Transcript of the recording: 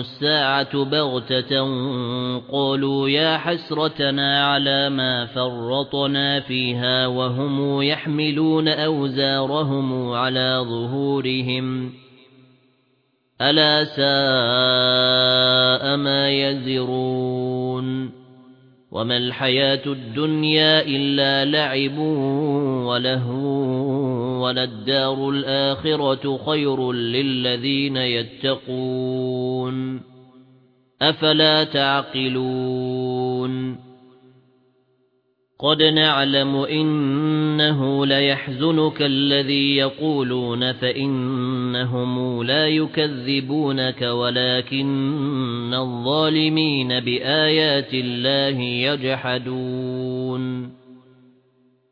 الساعة بغتة قالوا يا حسرتنا على ما فرطنا فيها وهم يحملون أوزارهم على ظهورهم ألا ساء ما يزرون وما الحياة الدنيا إلا لعب ولهو وللدار الآخرة خير للذين يتقون. أفلا تعقلون. قد نعلم إنه ليحزنك الذي يقولون فإنهم لا يكذبونك ولكن الظالمين بآيات الله يجحدون.